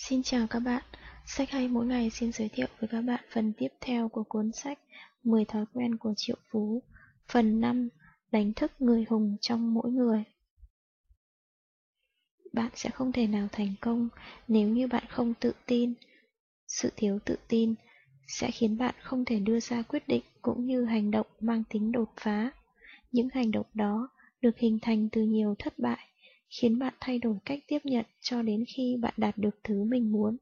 Xin chào các bạn, sách hay mỗi ngày xin giới thiệu với các bạn phần tiếp theo của cuốn sách 10 thói quen của triệu phú, phần 5 đánh thức người hùng trong mỗi người. Bạn sẽ không thể nào thành công nếu như bạn không tự tin. Sự thiếu tự tin sẽ khiến bạn không thể đưa ra quyết định cũng như hành động mang tính đột phá. Những hành động đó được hình thành từ nhiều thất bại khiến bạn thay đổi cách tiếp nhận cho đến khi bạn đạt được thứ mình muốn.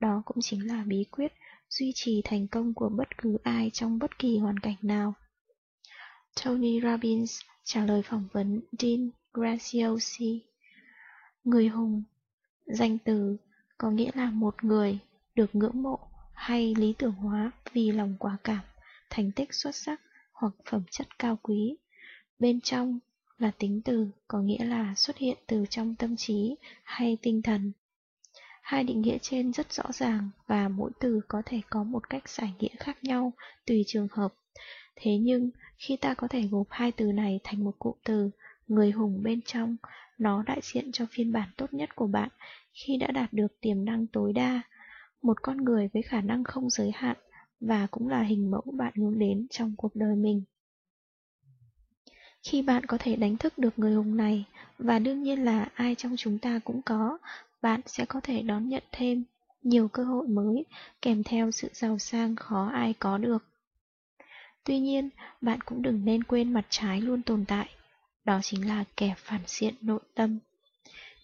Đó cũng chính là bí quyết duy trì thành công của bất cứ ai trong bất kỳ hoàn cảnh nào. Tony Robbins trả lời phỏng vấn Dean Graziosi. Người hùng, danh từ có nghĩa là một người được ngưỡng mộ hay lý tưởng hóa vì lòng quả cảm, thành tích xuất sắc hoặc phẩm chất cao quý. Bên trong là tính từ có nghĩa là xuất hiện từ trong tâm trí hay tinh thần. Hai định nghĩa trên rất rõ ràng và mỗi từ có thể có một cách giải nghĩa khác nhau tùy trường hợp. Thế nhưng, khi ta có thể gộp hai từ này thành một cụm từ, người hùng bên trong, nó đại diện cho phiên bản tốt nhất của bạn khi đã đạt được tiềm năng tối đa, một con người với khả năng không giới hạn và cũng là hình mẫu bạn hướng đến trong cuộc đời mình. Khi bạn có thể đánh thức được người hùng này, và đương nhiên là ai trong chúng ta cũng có, bạn sẽ có thể đón nhận thêm nhiều cơ hội mới kèm theo sự giàu sang khó ai có được. Tuy nhiên, bạn cũng đừng nên quên mặt trái luôn tồn tại, đó chính là kẻ phản diện nội tâm.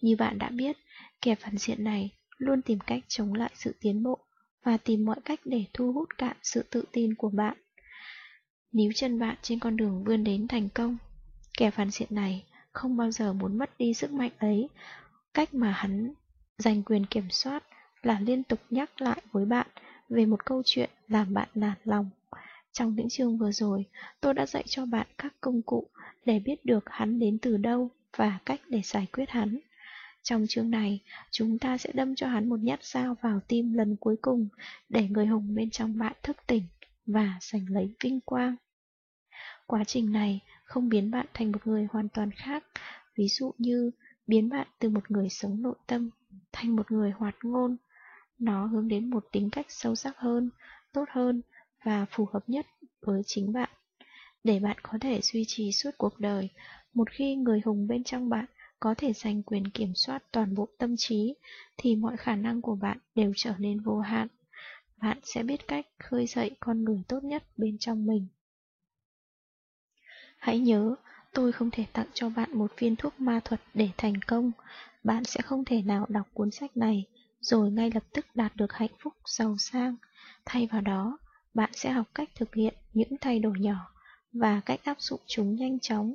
Như bạn đã biết, kẻ phản diện này luôn tìm cách chống lại sự tiến bộ và tìm mọi cách để thu hút cạn sự tự tin của bạn. Níu chân bạn trên con đường vươn đến thành công Kẻ phản diện này không bao giờ muốn mất đi sức mạnh ấy. Cách mà hắn giành quyền kiểm soát là liên tục nhắc lại với bạn về một câu chuyện làm bạn nản lòng. Trong những chương vừa rồi, tôi đã dạy cho bạn các công cụ để biết được hắn đến từ đâu và cách để giải quyết hắn. Trong chương này, chúng ta sẽ đâm cho hắn một nhát dao vào tim lần cuối cùng để người hùng bên trong bạn thức tỉnh và giành lấy vinh quang. Quá trình này không biến bạn thành một người hoàn toàn khác, ví dụ như biến bạn từ một người sống nội tâm thành một người hoạt ngôn. Nó hướng đến một tính cách sâu sắc hơn, tốt hơn và phù hợp nhất với chính bạn. Để bạn có thể duy trì suốt cuộc đời, một khi người hùng bên trong bạn có thể giành quyền kiểm soát toàn bộ tâm trí, thì mọi khả năng của bạn đều trở nên vô hạn. Bạn sẽ biết cách khơi dậy con người tốt nhất bên trong mình. Hãy nhớ, tôi không thể tặng cho bạn một viên thuốc ma thuật để thành công. Bạn sẽ không thể nào đọc cuốn sách này rồi ngay lập tức đạt được hạnh phúc giàu sang. Thay vào đó, bạn sẽ học cách thực hiện những thay đổi nhỏ và cách áp dụng chúng nhanh chóng,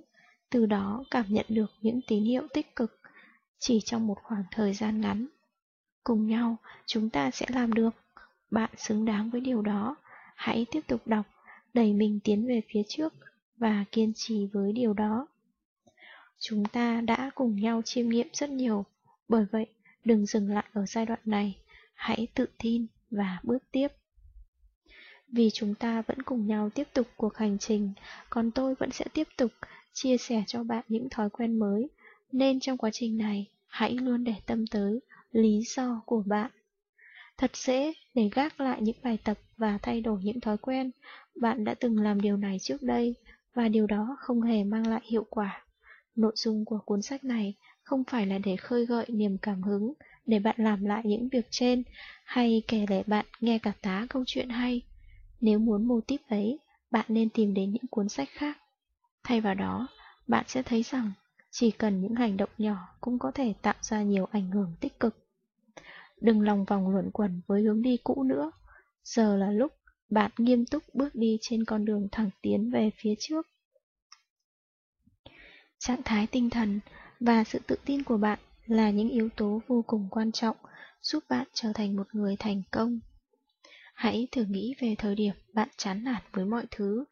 từ đó cảm nhận được những tín hiệu tích cực chỉ trong một khoảng thời gian ngắn. Cùng nhau, chúng ta sẽ làm được. Bạn xứng đáng với điều đó. Hãy tiếp tục đọc, đẩy mình tiến về phía trước và kiên trì với điều đó. Chúng ta đã cùng nhau chiêm nghiệm rất nhiều, bởi vậy đừng dừng lại ở giai đoạn này, hãy tự tin và bước tiếp. Vì chúng ta vẫn cùng nhau tiếp tục cuộc hành trình, còn tôi vẫn sẽ tiếp tục chia sẻ cho bạn những thói quen mới, nên trong quá trình này, hãy luôn để tâm tới lý do của bạn. Thật dễ để gác lại những bài tập và thay đổi những thói quen. Bạn đã từng làm điều này trước đây, và điều đó không hề mang lại hiệu quả. Nội dung của cuốn sách này không phải là để khơi gợi niềm cảm hứng, để bạn làm lại những việc trên, hay kể để bạn nghe cả tá câu chuyện hay. Nếu muốn mô típ ấy, bạn nên tìm đến những cuốn sách khác. Thay vào đó, bạn sẽ thấy rằng chỉ cần những hành động nhỏ cũng có thể tạo ra nhiều ảnh hưởng tích cực. Đừng lòng vòng luẩn quẩn với hướng đi cũ nữa. Giờ là lúc bạn nghiêm túc bước đi trên con đường thẳng tiến về phía trước. Trạng thái tinh thần và sự tự tin của bạn là những yếu tố vô cùng quan trọng giúp bạn trở thành một người thành công. Hãy thử nghĩ về thời điểm bạn chán nản với mọi thứ,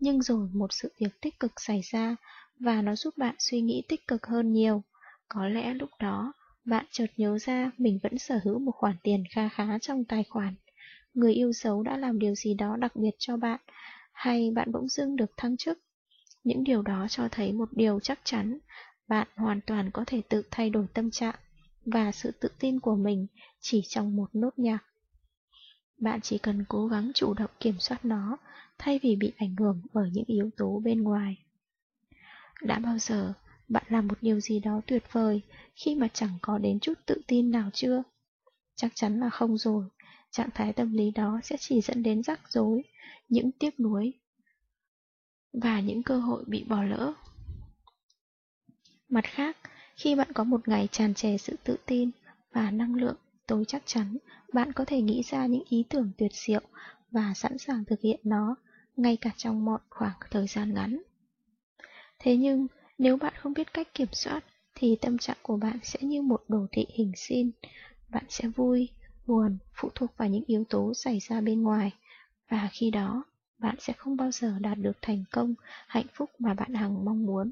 nhưng rồi một sự việc tích cực xảy ra và nó giúp bạn suy nghĩ tích cực hơn nhiều. Có lẽ lúc đó, bạn chợt nhớ ra mình vẫn sở hữu một khoản tiền kha khá trong tài khoản người yêu dấu đã làm điều gì đó đặc biệt cho bạn, hay bạn bỗng dưng được thăng chức. Những điều đó cho thấy một điều chắc chắn, bạn hoàn toàn có thể tự thay đổi tâm trạng, và sự tự tin của mình chỉ trong một nốt nhạc. Bạn chỉ cần cố gắng chủ động kiểm soát nó thay vì bị ảnh hưởng bởi những yếu tố bên ngoài. Đã bao giờ bạn làm một điều gì đó tuyệt vời khi mà chẳng có đến chút tự tin nào chưa? Chắc chắn là không rồi. Trạng thái tâm lý đó sẽ chỉ dẫn đến rắc rối, những tiếc nuối và những cơ hội bị bỏ lỡ. Mặt khác, khi bạn có một ngày tràn trề sự tự tin và năng lượng, tôi chắc chắn bạn có thể nghĩ ra những ý tưởng tuyệt diệu và sẵn sàng thực hiện nó ngay cả trong một khoảng thời gian ngắn. Thế nhưng, nếu bạn không biết cách kiểm soát, thì tâm trạng của bạn sẽ như một đồ thị hình xin. Bạn sẽ vui, buồn, phụ thuộc vào những yếu tố xảy ra bên ngoài, và khi đó, bạn sẽ không bao giờ đạt được thành công, hạnh phúc mà bạn hằng mong muốn.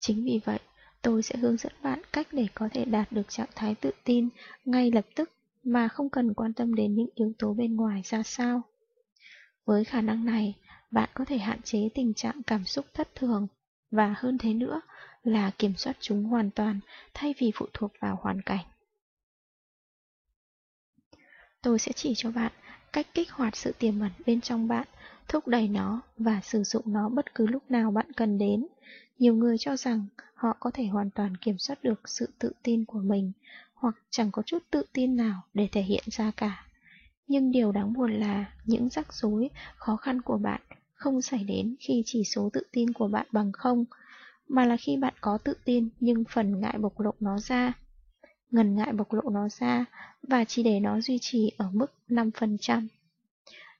Chính vì vậy, tôi sẽ hướng dẫn bạn cách để có thể đạt được trạng thái tự tin ngay lập tức mà không cần quan tâm đến những yếu tố bên ngoài ra sao. Với khả năng này, bạn có thể hạn chế tình trạng cảm xúc thất thường, và hơn thế nữa là kiểm soát chúng hoàn toàn thay vì phụ thuộc vào hoàn cảnh. Tôi sẽ chỉ cho bạn cách kích hoạt sự tiềm ẩn bên trong bạn, thúc đẩy nó và sử dụng nó bất cứ lúc nào bạn cần đến. Nhiều người cho rằng họ có thể hoàn toàn kiểm soát được sự tự tin của mình, hoặc chẳng có chút tự tin nào để thể hiện ra cả. Nhưng điều đáng buồn là những rắc rối, khó khăn của bạn không xảy đến khi chỉ số tự tin của bạn bằng không, mà là khi bạn có tự tin nhưng phần ngại bộc lộ nó ra. Ngần ngại bộc lộ nó ra và chỉ để nó duy trì ở mức 5%.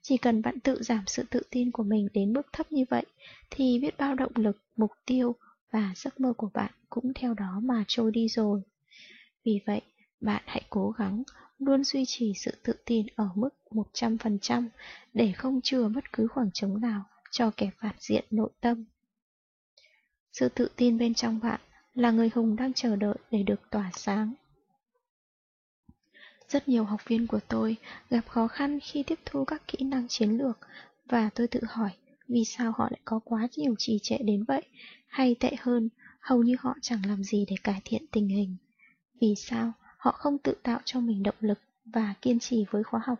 Chỉ cần bạn tự giảm sự tự tin của mình đến mức thấp như vậy, thì biết bao động lực, mục tiêu và giấc mơ của bạn cũng theo đó mà trôi đi rồi. Vì vậy, bạn hãy cố gắng luôn duy trì sự tự tin ở mức 100% để không chừa bất cứ khoảng trống nào cho kẻ phản diện nội tâm. Sự tự tin bên trong bạn là người hùng đang chờ đợi để được tỏa sáng. Rất nhiều học viên của tôi gặp khó khăn khi tiếp thu các kỹ năng chiến lược và tôi tự hỏi vì sao họ lại có quá nhiều trì trệ đến vậy, hay tệ hơn, hầu như họ chẳng làm gì để cải thiện tình hình. Vì sao họ không tự tạo cho mình động lực và kiên trì với khóa học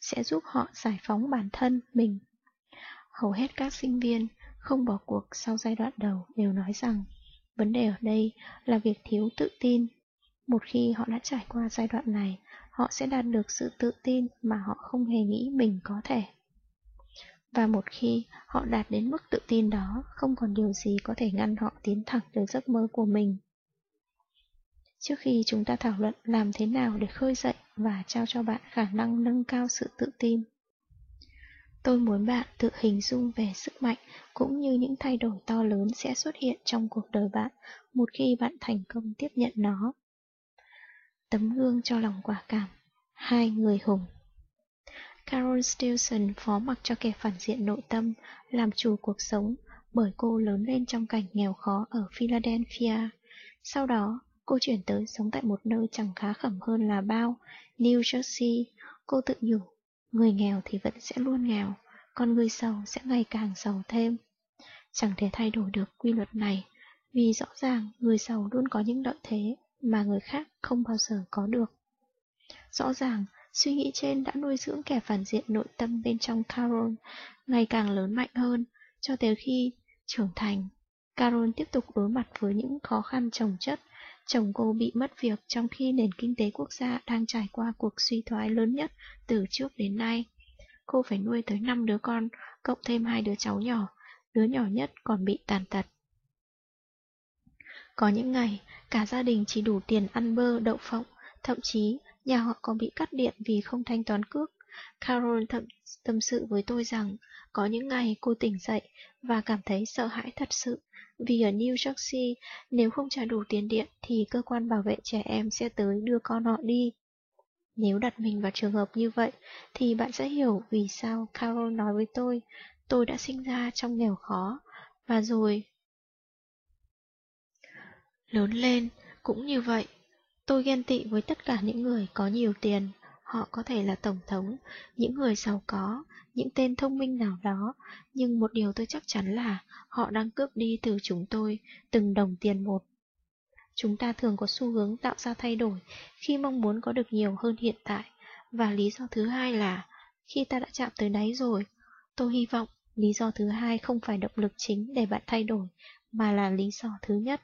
sẽ giúp họ giải phóng bản thân mình. Hầu hết các sinh viên không bỏ cuộc sau giai đoạn đầu đều nói rằng vấn đề ở đây là việc thiếu tự tin. Một khi họ đã trải qua giai đoạn này, họ sẽ đạt được sự tự tin mà họ không hề nghĩ mình có thể. Và một khi họ đạt đến mức tự tin đó, không còn điều gì có thể ngăn họ tiến thẳng tới giấc mơ của mình. Trước khi chúng ta thảo luận làm thế nào để khơi dậy và trao cho bạn khả năng nâng cao sự tự tin, tôi muốn bạn tự hình dung về sức mạnh cũng như những thay đổi to lớn sẽ xuất hiện trong cuộc đời bạn một khi bạn thành công tiếp nhận nó. Tấm gương cho lòng quả cảm Hai người hùng Carol Stilson phó mặc cho kẻ phản diện nội tâm làm chủ cuộc sống bởi cô lớn lên trong cảnh nghèo khó ở Philadelphia. Sau đó, Cô chuyển tới sống tại một nơi chẳng khá khẩm hơn là bao, New Jersey. Cô tự nhủ, người nghèo thì vẫn sẽ luôn nghèo, còn người giàu sẽ ngày càng giàu thêm. Chẳng thể thay đổi được quy luật này, vì rõ ràng người giàu luôn có những lợi thế mà người khác không bao giờ có được. Rõ ràng, suy nghĩ trên đã nuôi dưỡng kẻ phản diện nội tâm bên trong Carol ngày càng lớn mạnh hơn, cho tới khi trưởng thành. Carol tiếp tục đối mặt với những khó khăn trồng chất Chồng cô bị mất việc trong khi nền kinh tế quốc gia đang trải qua cuộc suy thoái lớn nhất từ trước đến nay. Cô phải nuôi tới 5 đứa con, cộng thêm hai đứa cháu nhỏ, đứa nhỏ nhất còn bị tàn tật. Có những ngày, cả gia đình chỉ đủ tiền ăn bơ, đậu phộng, thậm chí nhà họ còn bị cắt điện vì không thanh toán cước. Carol thậm tâm sự với tôi rằng, có những ngày cô tỉnh dậy và cảm thấy sợ hãi thật sự vì ở New Jersey, nếu không trả đủ tiền điện thì cơ quan bảo vệ trẻ em sẽ tới đưa con họ đi. Nếu đặt mình vào trường hợp như vậy, thì bạn sẽ hiểu vì sao Carol nói với tôi, tôi đã sinh ra trong nghèo khó, và rồi... Lớn lên, cũng như vậy, tôi ghen tị với tất cả những người có nhiều tiền, họ có thể là tổng thống, những người giàu có, những tên thông minh nào đó, nhưng một điều tôi chắc chắn là họ đang cướp đi từ chúng tôi từng đồng tiền một. Chúng ta thường có xu hướng tạo ra thay đổi khi mong muốn có được nhiều hơn hiện tại. Và lý do thứ hai là khi ta đã chạm tới đáy rồi, tôi hy vọng lý do thứ hai không phải động lực chính để bạn thay đổi, mà là lý do thứ nhất.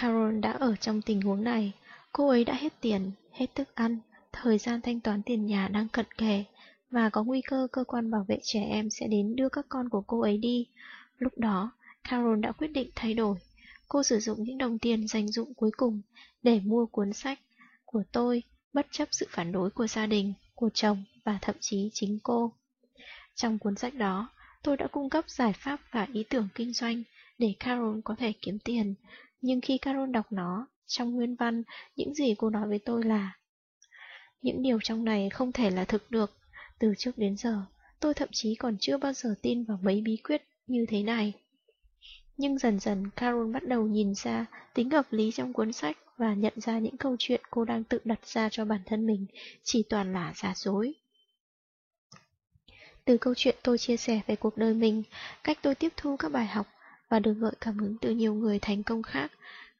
Carol đã ở trong tình huống này, cô ấy đã hết tiền, hết thức ăn, thời gian thanh toán tiền nhà đang cận kề, và có nguy cơ cơ quan bảo vệ trẻ em sẽ đến đưa các con của cô ấy đi. Lúc đó, Carol đã quyết định thay đổi. Cô sử dụng những đồng tiền dành dụng cuối cùng để mua cuốn sách của tôi, bất chấp sự phản đối của gia đình, của chồng và thậm chí chính cô. Trong cuốn sách đó, tôi đã cung cấp giải pháp và ý tưởng kinh doanh để Carol có thể kiếm tiền, nhưng khi Carol đọc nó, trong nguyên văn, những gì cô nói với tôi là Những điều trong này không thể là thực được. Từ trước đến giờ, tôi thậm chí còn chưa bao giờ tin vào mấy bí quyết như thế này. Nhưng dần dần Carol bắt đầu nhìn ra tính hợp lý trong cuốn sách và nhận ra những câu chuyện cô đang tự đặt ra cho bản thân mình chỉ toàn là giả dối. Từ câu chuyện tôi chia sẻ về cuộc đời mình, cách tôi tiếp thu các bài học và được gợi cảm hứng từ nhiều người thành công khác,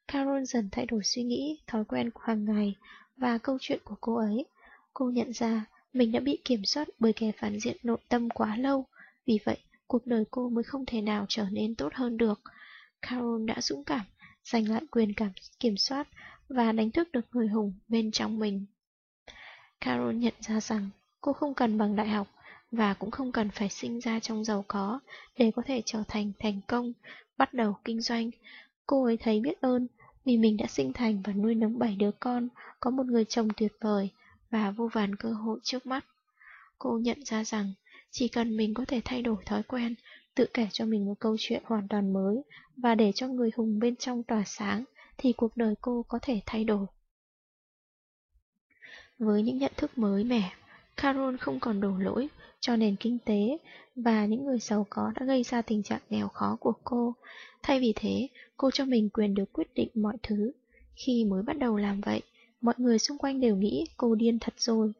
Carol dần thay đổi suy nghĩ, thói quen của hàng ngày và câu chuyện của cô ấy. Cô nhận ra mình đã bị kiểm soát bởi kẻ phản diện nội tâm quá lâu, vì vậy cuộc đời cô mới không thể nào trở nên tốt hơn được. Carol đã dũng cảm, giành lại quyền cảm kiểm soát và đánh thức được người hùng bên trong mình. Carol nhận ra rằng cô không cần bằng đại học và cũng không cần phải sinh ra trong giàu có để có thể trở thành thành công, bắt đầu kinh doanh. Cô ấy thấy biết ơn vì mình đã sinh thành và nuôi nấng bảy đứa con, có một người chồng tuyệt vời và vô vàn cơ hội trước mắt. Cô nhận ra rằng chỉ cần mình có thể thay đổi thói quen, tự kể cho mình một câu chuyện hoàn toàn mới và để cho người hùng bên trong tỏa sáng, thì cuộc đời cô có thể thay đổi. Với những nhận thức mới mẻ, Carol không còn đổ lỗi cho nền kinh tế và những người giàu có đã gây ra tình trạng nghèo khó của cô. Thay vì thế, cô cho mình quyền được quyết định mọi thứ. Khi mới bắt đầu làm vậy, mọi người xung quanh đều nghĩ cô điên thật rồi.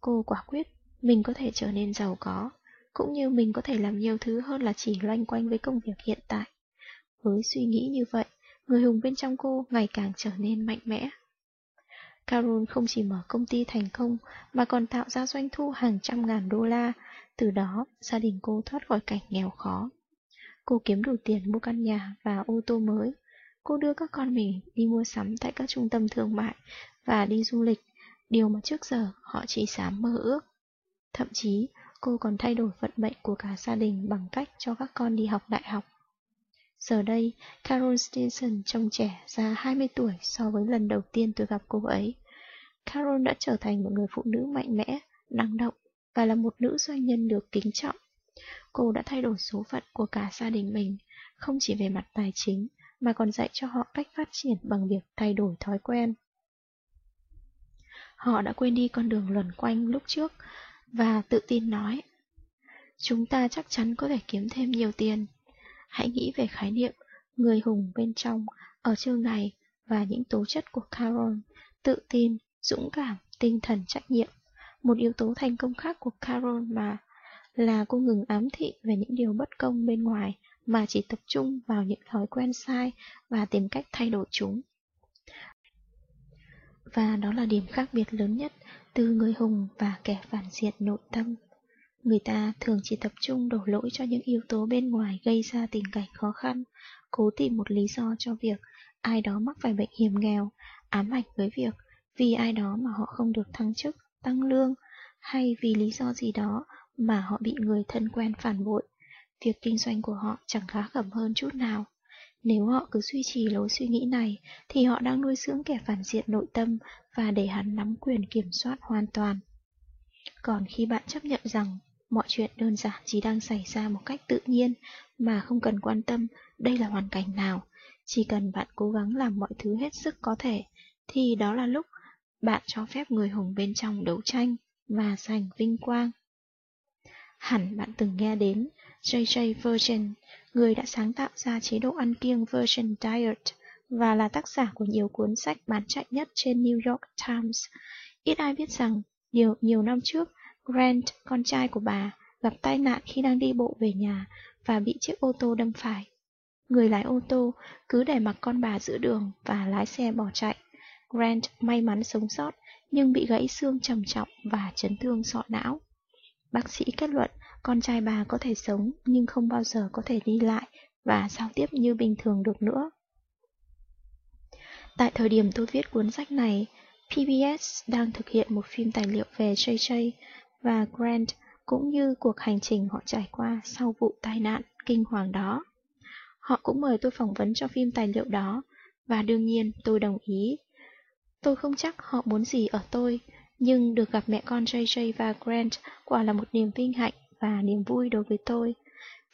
Cô quả quyết mình có thể trở nên giàu có, cũng như mình có thể làm nhiều thứ hơn là chỉ loanh quanh với công việc hiện tại. Với suy nghĩ như vậy, người hùng bên trong cô ngày càng trở nên mạnh mẽ. Carol không chỉ mở công ty thành công mà còn tạo ra doanh thu hàng trăm ngàn đô la, từ đó gia đình cô thoát khỏi cảnh nghèo khó. Cô kiếm đủ tiền mua căn nhà và ô tô mới. Cô đưa các con mình đi mua sắm tại các trung tâm thương mại và đi du lịch, điều mà trước giờ họ chỉ dám mơ ước. Thậm chí, cô còn thay đổi vận mệnh của cả gia đình bằng cách cho các con đi học đại học. Giờ đây, Carol Stinson trông trẻ ra 20 tuổi so với lần đầu tiên tôi gặp cô ấy. Carol đã trở thành một người phụ nữ mạnh mẽ, năng động và là một nữ doanh nhân được kính trọng. Cô đã thay đổi số phận của cả gia đình mình, không chỉ về mặt tài chính, mà còn dạy cho họ cách phát triển bằng việc thay đổi thói quen. Họ đã quên đi con đường luẩn quanh lúc trước và tự tin nói Chúng ta chắc chắn có thể kiếm thêm nhiều tiền. Hãy nghĩ về khái niệm người hùng bên trong ở chương này và những tố chất của Carol, tự tin, dũng cảm, tinh thần trách nhiệm. Một yếu tố thành công khác của Carol mà là cô ngừng ám thị về những điều bất công bên ngoài mà chỉ tập trung vào những thói quen sai và tìm cách thay đổi chúng. Và đó là điểm khác biệt lớn nhất từ người hùng và kẻ phản diện nội tâm. Người ta thường chỉ tập trung đổ lỗi cho những yếu tố bên ngoài gây ra tình cảnh khó khăn, cố tìm một lý do cho việc ai đó mắc phải bệnh hiểm nghèo, ám ảnh với việc vì ai đó mà họ không được thăng chức, tăng lương, hay vì lý do gì đó mà họ bị người thân quen phản bội. Việc kinh doanh của họ chẳng khá khẩm hơn chút nào. Nếu họ cứ duy trì lối suy nghĩ này, thì họ đang nuôi dưỡng kẻ phản diện nội tâm và để hắn nắm quyền kiểm soát hoàn toàn. Còn khi bạn chấp nhận rằng mọi chuyện đơn giản chỉ đang xảy ra một cách tự nhiên mà không cần quan tâm đây là hoàn cảnh nào, chỉ cần bạn cố gắng làm mọi thứ hết sức có thể, thì đó là lúc bạn cho phép người hùng bên trong đấu tranh và giành vinh quang. Hẳn bạn từng nghe đến J.J. Virgin, người đã sáng tạo ra chế độ ăn kiêng Virgin Diet và là tác giả của nhiều cuốn sách bán chạy nhất trên New York Times. Ít ai biết rằng, nhiều, nhiều năm trước, Grant, con trai của bà, gặp tai nạn khi đang đi bộ về nhà và bị chiếc ô tô đâm phải. người lái ô tô cứ để mặc con bà giữa đường và lái xe bỏ chạy. Grant may mắn sống sót nhưng bị gãy xương trầm trọng và chấn thương sọ não. Bác sĩ kết luận con trai bà có thể sống nhưng không bao giờ có thể đi lại và giao tiếp như bình thường được nữa. Tại thời điểm tôi viết cuốn sách này, PBS đang thực hiện một phim tài liệu về JJ và Grant cũng như cuộc hành trình họ trải qua sau vụ tai nạn kinh hoàng đó. Họ cũng mời tôi phỏng vấn cho phim tài liệu đó, và đương nhiên tôi đồng ý. Tôi không chắc họ muốn gì ở tôi, nhưng được gặp mẹ con JJ và Grant quả là một niềm vinh hạnh và niềm vui đối với tôi.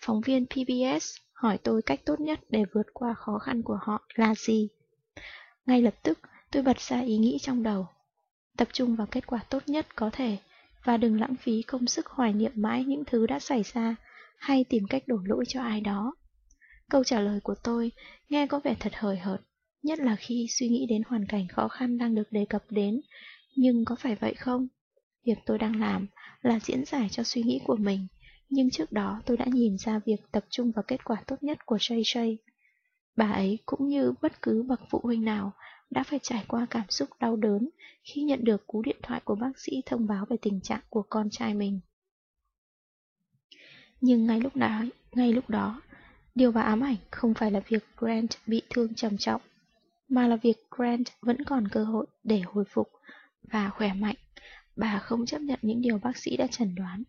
Phóng viên PBS hỏi tôi cách tốt nhất để vượt qua khó khăn của họ là gì. Ngay lập tức, tôi bật ra ý nghĩ trong đầu. Tập trung vào kết quả tốt nhất có thể, và đừng lãng phí công sức hoài niệm mãi những thứ đã xảy ra, hay tìm cách đổ lỗi cho ai đó. Câu trả lời của tôi nghe có vẻ thật hời hợt, nhất là khi suy nghĩ đến hoàn cảnh khó khăn đang được đề cập đến, nhưng có phải vậy không? Việc tôi đang làm là diễn giải cho suy nghĩ của mình, nhưng trước đó tôi đã nhìn ra việc tập trung vào kết quả tốt nhất của Shay Shay. Bà ấy cũng như bất cứ bậc phụ huynh nào đã phải trải qua cảm xúc đau đớn khi nhận được cú điện thoại của bác sĩ thông báo về tình trạng của con trai mình. Nhưng ngay lúc đó, ngay lúc đó, điều bà ám ảnh không phải là việc Grant bị thương trầm trọng, mà là việc Grant vẫn còn cơ hội để hồi phục và khỏe mạnh. Bà không chấp nhận những điều bác sĩ đã chẩn đoán.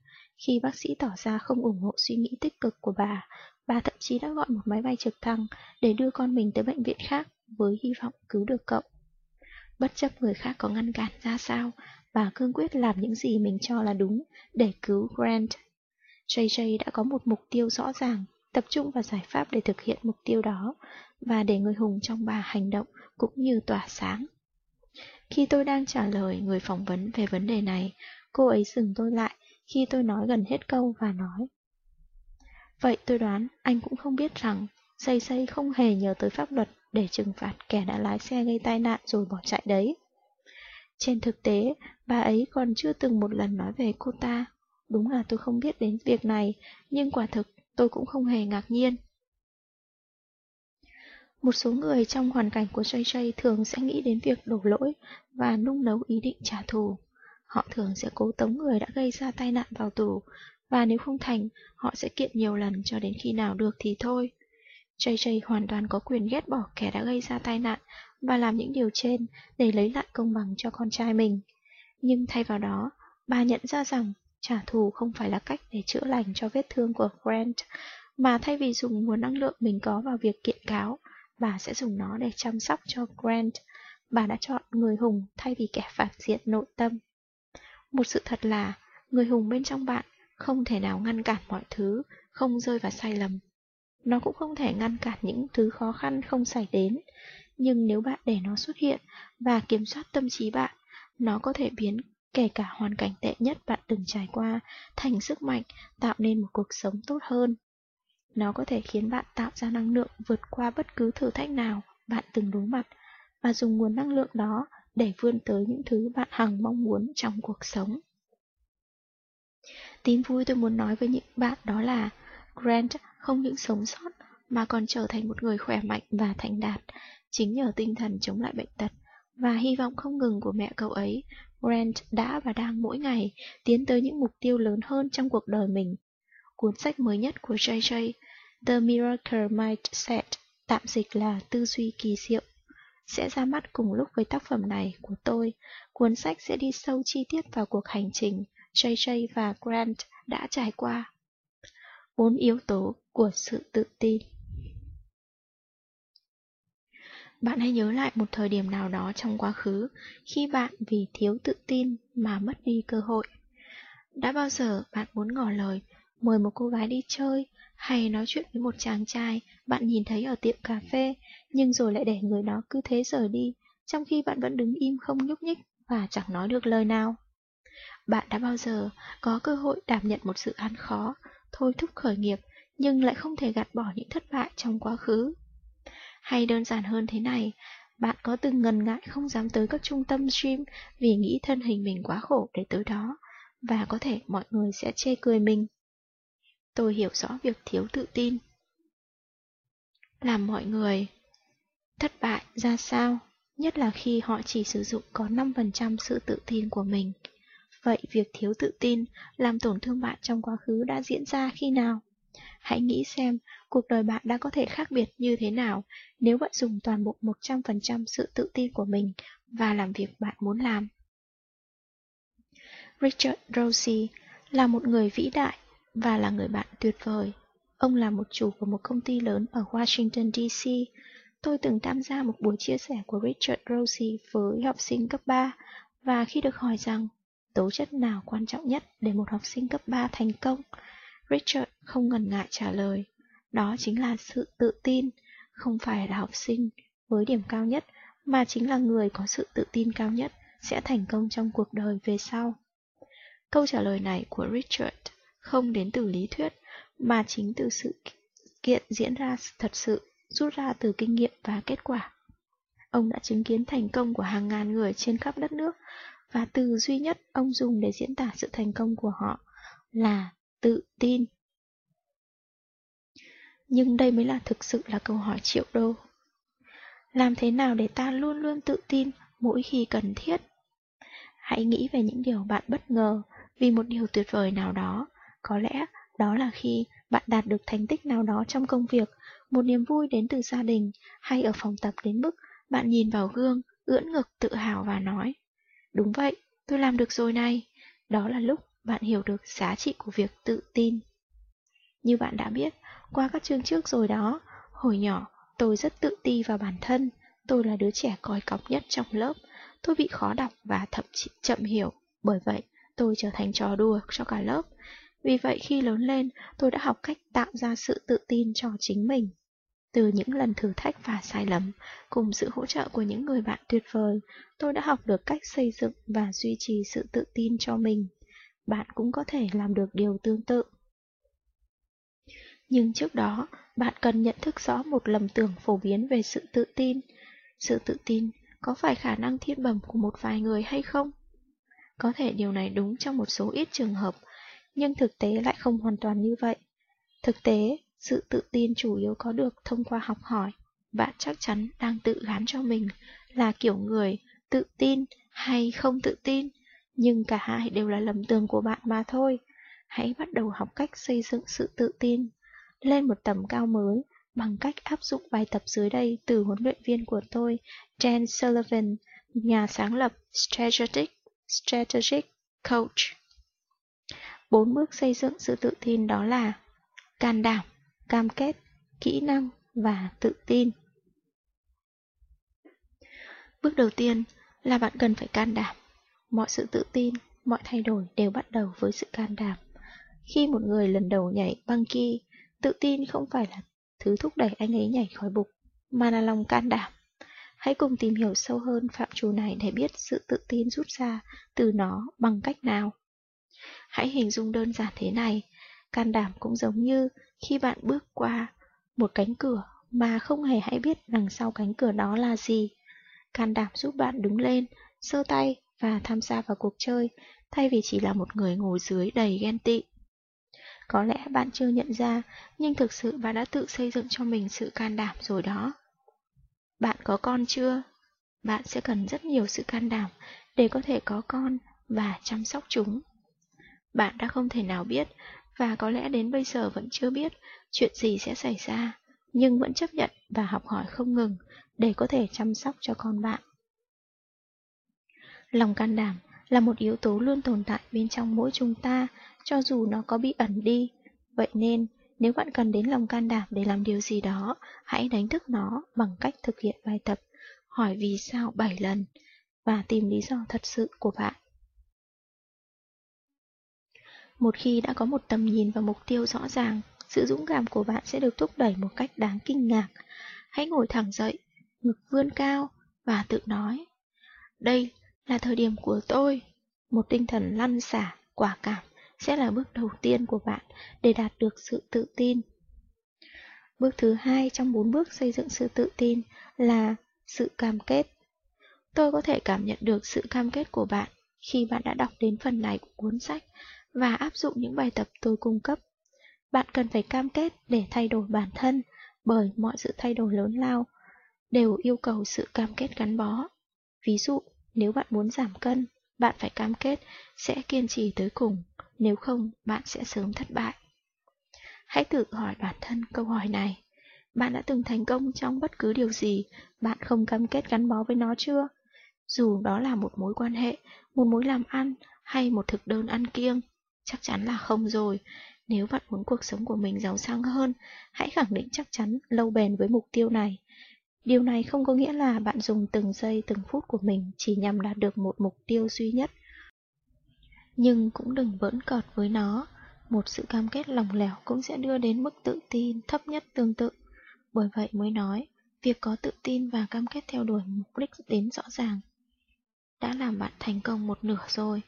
Khi bác sĩ tỏ ra không ủng hộ suy nghĩ tích cực của bà, bà thậm chí đã gọi một máy bay trực thăng để đưa con mình tới bệnh viện khác với hy vọng cứu được cậu. Bất chấp người khác có ngăn cản ra sao, bà cương quyết làm những gì mình cho là đúng để cứu Grant. JJ đã có một mục tiêu rõ ràng, tập trung vào giải pháp để thực hiện mục tiêu đó, và để người hùng trong bà hành động cũng như tỏa sáng. Khi tôi đang trả lời người phỏng vấn về vấn đề này, cô ấy dừng tôi lại khi tôi nói gần hết câu và nói. Vậy tôi đoán anh cũng không biết rằng Xây Xây không hề nhờ tới pháp luật để trừng phạt kẻ đã lái xe gây tai nạn rồi bỏ chạy đấy. Trên thực tế, bà ấy còn chưa từng một lần nói về cô ta. Đúng là tôi không biết đến việc này, nhưng quả thực tôi cũng không hề ngạc nhiên. Một số người trong hoàn cảnh của JJ thường sẽ nghĩ đến việc đổ lỗi và nung nấu ý định trả thù. Họ thường sẽ cố tống người đã gây ra tai nạn vào tù, và nếu không thành, họ sẽ kiện nhiều lần cho đến khi nào được thì thôi. JJ hoàn toàn có quyền ghét bỏ kẻ đã gây ra tai nạn và làm những điều trên để lấy lại công bằng cho con trai mình. Nhưng thay vào đó, bà nhận ra rằng trả thù không phải là cách để chữa lành cho vết thương của Grant, mà thay vì dùng nguồn năng lượng mình có vào việc kiện cáo, bà sẽ dùng nó để chăm sóc cho Grant. Bà đã chọn người hùng thay vì kẻ phản diện nội tâm. Một sự thật là, người hùng bên trong bạn không thể nào ngăn cản mọi thứ, không rơi vào sai lầm. Nó cũng không thể ngăn cản những thứ khó khăn không xảy đến, nhưng nếu bạn để nó xuất hiện và kiểm soát tâm trí bạn, nó có thể biến kể cả hoàn cảnh tệ nhất bạn từng trải qua thành sức mạnh tạo nên một cuộc sống tốt hơn. Nó có thể khiến bạn tạo ra năng lượng vượt qua bất cứ thử thách nào bạn từng đối mặt và dùng nguồn năng lượng đó để vươn tới những thứ bạn hằng mong muốn trong cuộc sống. Tin vui tôi muốn nói với những bạn đó là Grant không những sống sót mà còn trở thành một người khỏe mạnh và thành đạt, chính nhờ tinh thần chống lại bệnh tật và hy vọng không ngừng của mẹ cậu ấy, Grant đã và đang mỗi ngày tiến tới những mục tiêu lớn hơn trong cuộc đời mình. Cuốn sách mới nhất của JJ, The Miracle Mindset, tạm dịch là Tư duy kỳ diệu, sẽ ra mắt cùng lúc với tác phẩm này của tôi. Cuốn sách sẽ đi sâu chi tiết vào cuộc hành trình JJ và Grant đã trải qua. Bốn yếu tố của sự tự tin Bạn hãy nhớ lại một thời điểm nào đó trong quá khứ khi bạn vì thiếu tự tin mà mất đi cơ hội. Đã bao giờ bạn muốn ngỏ lời, mời một cô gái đi chơi hay nói chuyện với một chàng trai bạn nhìn thấy ở tiệm cà phê nhưng rồi lại để người đó cứ thế rời đi trong khi bạn vẫn đứng im không nhúc nhích và chẳng nói được lời nào? Bạn đã bao giờ có cơ hội đảm nhận một dự án khó, thôi thúc khởi nghiệp nhưng lại không thể gạt bỏ những thất bại trong quá khứ? Hay đơn giản hơn thế này, bạn có từng ngần ngại không dám tới các trung tâm gym vì nghĩ thân hình mình quá khổ để tới đó, và có thể mọi người sẽ chê cười mình. Tôi hiểu rõ việc thiếu tự tin. làm mọi người thất bại ra sao, nhất là khi họ chỉ sử dụng có 5% sự tự tin của mình. Vậy việc thiếu tự tin làm tổn thương bạn trong quá khứ đã diễn ra khi nào? Hãy nghĩ xem cuộc đời bạn đã có thể khác biệt như thế nào nếu bạn dùng toàn bộ 100% sự tự tin của mình và làm việc bạn muốn làm. Richard Rossi là một người vĩ đại và là người bạn tuyệt vời. Ông là một chủ của một công ty lớn ở Washington DC. Tôi từng tham gia một buổi chia sẻ của Richard Rossi với học sinh cấp 3 và khi được hỏi rằng tố chất nào quan trọng nhất để một học sinh cấp 3 thành công, Richard không ngần ngại trả lời. Đó chính là sự tự tin, không phải là học sinh với điểm cao nhất, mà chính là người có sự tự tin cao nhất sẽ thành công trong cuộc đời về sau. Câu trả lời này của Richard không đến từ lý thuyết, mà chính từ sự kiện diễn ra thật sự, rút ra từ kinh nghiệm và kết quả. Ông đã chứng kiến thành công của hàng ngàn người trên khắp đất nước, và từ duy nhất ông dùng để diễn tả sự thành công của họ là tự tin. Nhưng đây mới là thực sự là câu hỏi triệu đô. Làm thế nào để ta luôn luôn tự tin mỗi khi cần thiết? Hãy nghĩ về những điều bạn bất ngờ vì một điều tuyệt vời nào đó. Có lẽ đó là khi bạn đạt được thành tích nào đó trong công việc, một niềm vui đến từ gia đình hay ở phòng tập đến mức bạn nhìn vào gương, ưỡn ngực tự hào và nói Đúng vậy, tôi làm được rồi này. Đó là lúc bạn hiểu được giá trị của việc tự tin. Như bạn đã biết, qua các chương trước rồi đó, hồi nhỏ tôi rất tự ti vào bản thân, tôi là đứa trẻ coi cọc nhất trong lớp, tôi bị khó đọc và thậm chí chậm hiểu, bởi vậy tôi trở thành trò đùa cho cả lớp. Vì vậy khi lớn lên, tôi đã học cách tạo ra sự tự tin cho chính mình. Từ những lần thử thách và sai lầm, cùng sự hỗ trợ của những người bạn tuyệt vời, tôi đã học được cách xây dựng và duy trì sự tự tin cho mình. Bạn cũng có thể làm được điều tương tự. Nhưng trước đó, bạn cần nhận thức rõ một lầm tưởng phổ biến về sự tự tin. Sự tự tin có phải khả năng thiên bẩm của một vài người hay không? Có thể điều này đúng trong một số ít trường hợp, nhưng thực tế lại không hoàn toàn như vậy. Thực tế, sự tự tin chủ yếu có được thông qua học hỏi. Bạn chắc chắn đang tự gán cho mình là kiểu người tự tin hay không tự tin, nhưng cả hai đều là lầm tường của bạn mà thôi. Hãy bắt đầu học cách xây dựng sự tự tin lên một tầm cao mới bằng cách áp dụng bài tập dưới đây từ huấn luyện viên của tôi, Dan Sullivan, nhà sáng lập Strategic, Strategic Coach. Bốn bước xây dựng sự tự tin đó là can đảm, cam kết, kỹ năng và tự tin. Bước đầu tiên là bạn cần phải can đảm. Mọi sự tự tin, mọi thay đổi đều bắt đầu với sự can đảm. Khi một người lần đầu nhảy băng kia, tự tin không phải là thứ thúc đẩy anh ấy nhảy khỏi bục, mà là lòng can đảm. Hãy cùng tìm hiểu sâu hơn phạm trù này để biết sự tự tin rút ra từ nó bằng cách nào. Hãy hình dung đơn giản thế này, can đảm cũng giống như khi bạn bước qua một cánh cửa mà không hề hay biết đằng sau cánh cửa đó là gì. Can đảm giúp bạn đứng lên, sơ tay và tham gia vào cuộc chơi, thay vì chỉ là một người ngồi dưới đầy ghen tị. Có lẽ bạn chưa nhận ra, nhưng thực sự bạn đã tự xây dựng cho mình sự can đảm rồi đó. Bạn có con chưa? Bạn sẽ cần rất nhiều sự can đảm để có thể có con và chăm sóc chúng. Bạn đã không thể nào biết, và có lẽ đến bây giờ vẫn chưa biết, chuyện gì sẽ xảy ra, nhưng vẫn chấp nhận và học hỏi không ngừng để có thể chăm sóc cho con bạn. Lòng can đảm là một yếu tố luôn tồn tại bên trong mỗi chúng ta, cho dù nó có bị ẩn đi. Vậy nên, nếu bạn cần đến lòng can đảm để làm điều gì đó, hãy đánh thức nó bằng cách thực hiện bài tập, hỏi vì sao 7 lần, và tìm lý do thật sự của bạn. Một khi đã có một tầm nhìn và mục tiêu rõ ràng, sự dũng cảm của bạn sẽ được thúc đẩy một cách đáng kinh ngạc. Hãy ngồi thẳng dậy, ngực vươn cao và tự nói. Đây là thời điểm của tôi. Một tinh thần lăn xả, quả cảm sẽ là bước đầu tiên của bạn để đạt được sự tự tin. Bước thứ hai trong bốn bước xây dựng sự tự tin là sự cam kết. Tôi có thể cảm nhận được sự cam kết của bạn khi bạn đã đọc đến phần này của cuốn sách và áp dụng những bài tập tôi cung cấp. Bạn cần phải cam kết để thay đổi bản thân bởi mọi sự thay đổi lớn lao đều yêu cầu sự cam kết gắn bó. Ví dụ, nếu bạn muốn giảm cân, bạn phải cam kết sẽ kiên trì tới cùng, nếu không bạn sẽ sớm thất bại. Hãy tự hỏi bản thân câu hỏi này. Bạn đã từng thành công trong bất cứ điều gì, bạn không cam kết gắn bó với nó chưa? Dù đó là một mối quan hệ, một mối làm ăn hay một thực đơn ăn kiêng, chắc chắn là không rồi. Nếu bạn muốn cuộc sống của mình giàu sang hơn, hãy khẳng định chắc chắn lâu bền với mục tiêu này. Điều này không có nghĩa là bạn dùng từng giây từng phút của mình chỉ nhằm đạt được một mục tiêu duy nhất. Nhưng cũng đừng bỡn cợt với nó, một sự cam kết lòng lẻo cũng sẽ đưa đến mức tự tin thấp nhất tương tự. Bởi vậy mới nói, việc có tự tin và cam kết theo đuổi mục đích đến rõ ràng đã làm bạn thành công một nửa rồi.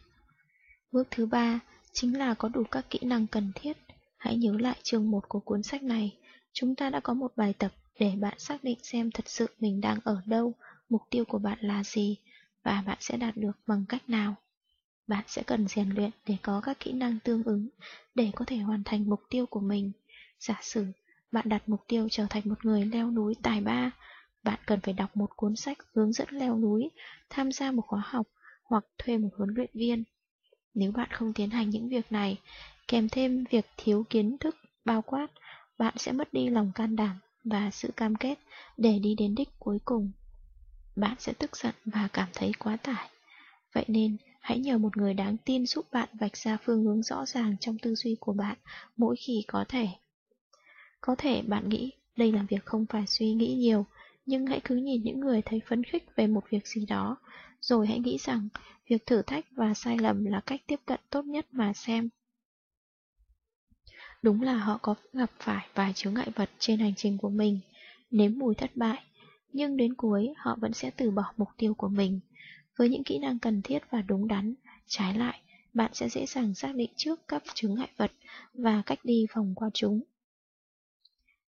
Bước thứ ba chính là có đủ các kỹ năng cần thiết. Hãy nhớ lại chương 1 của cuốn sách này. Chúng ta đã có một bài tập để bạn xác định xem thật sự mình đang ở đâu, mục tiêu của bạn là gì, và bạn sẽ đạt được bằng cách nào. Bạn sẽ cần rèn luyện để có các kỹ năng tương ứng để có thể hoàn thành mục tiêu của mình. Giả sử bạn đặt mục tiêu trở thành một người leo núi tài ba, bạn cần phải đọc một cuốn sách hướng dẫn leo núi, tham gia một khóa học hoặc thuê một huấn luyện viên. Nếu bạn không tiến hành những việc này, kèm thêm việc thiếu kiến thức bao quát, bạn sẽ mất đi lòng can đảm và sự cam kết để đi đến đích cuối cùng. Bạn sẽ tức giận và cảm thấy quá tải. Vậy nên, hãy nhờ một người đáng tin giúp bạn vạch ra phương hướng rõ ràng trong tư duy của bạn mỗi khi có thể. Có thể bạn nghĩ đây là việc không phải suy nghĩ nhiều, nhưng hãy cứ nhìn những người thấy phấn khích về một việc gì đó, rồi hãy nghĩ rằng việc thử thách và sai lầm là cách tiếp cận tốt nhất mà xem. Đúng là họ có gặp phải vài chướng ngại vật trên hành trình của mình, nếm mùi thất bại, nhưng đến cuối họ vẫn sẽ từ bỏ mục tiêu của mình. Với những kỹ năng cần thiết và đúng đắn, trái lại, bạn sẽ dễ dàng xác định trước các chứng ngại vật và cách đi vòng qua chúng.